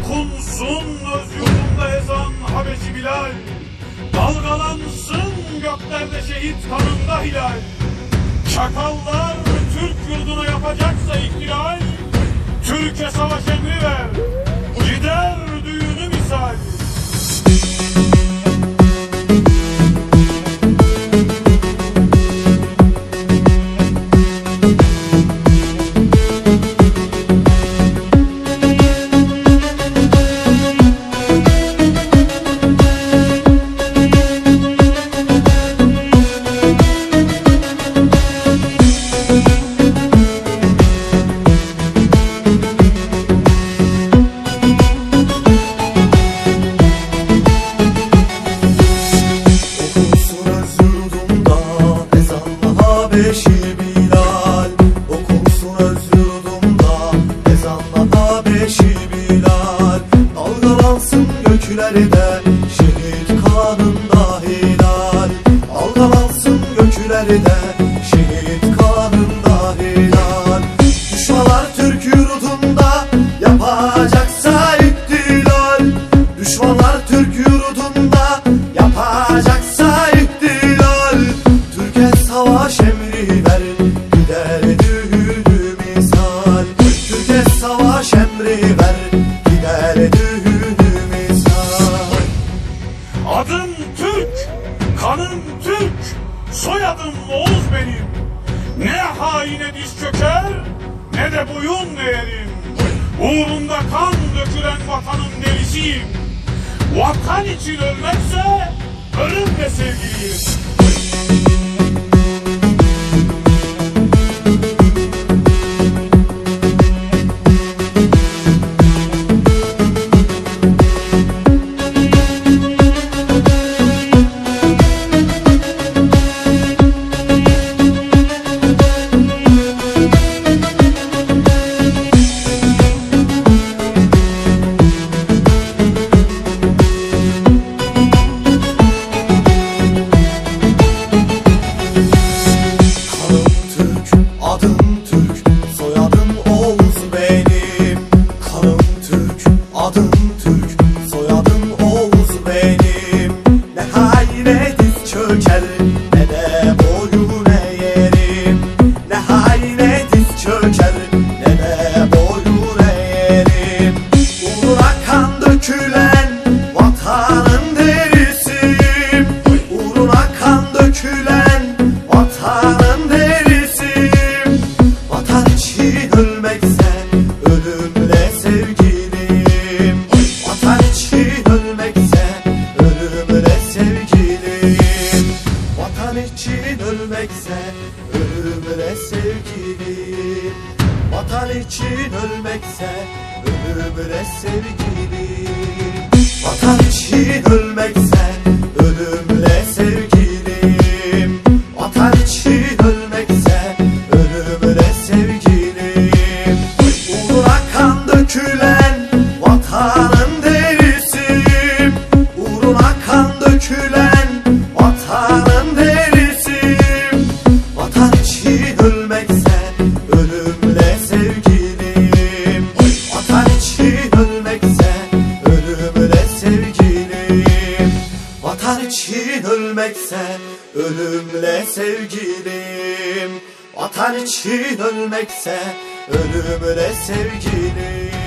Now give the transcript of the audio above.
Okunsun öz yurdumda ezan Habeşi Bilal. Dalgalansın göklerde şehit kanında hilal. Çakallar Türk yurduna yapacaksa ihtilal Türkiye savaş Dalgalansın göklerde şehit kanında hilal Dalgalansın göklerde şehit kanında hilal Düşmanlar Türk yurdunda yapacaksa ihtilal. Düşmanlar Türk yurdunda yapacaksa ihtilal. Türkiye savaş emri verin gider düğünü misal. Türkiye savaş emri verin gider düğünü soyadım Oğuz benim. Ne haine diz çöker, ne de boyun eğerim. Uğrunda kan dökülen vatanın delisiyim. Vatan için ölmekse ölümle sevgiliyim. Dökülen vatanın derisiyim. Uğruna kan dökülen vatanın derisiyim. Vatan için ölmekse ölümle sevgilim. Vatan için ölmekse ölümle sevgilim. Vatan için ölmekse ölümle sevgilim. Vatan için ölmekse ölümle sevgilim. Vatan için ölmekse ölmekse ölümle sevgilim. Vatan için ölmekse ölümle sevgilim.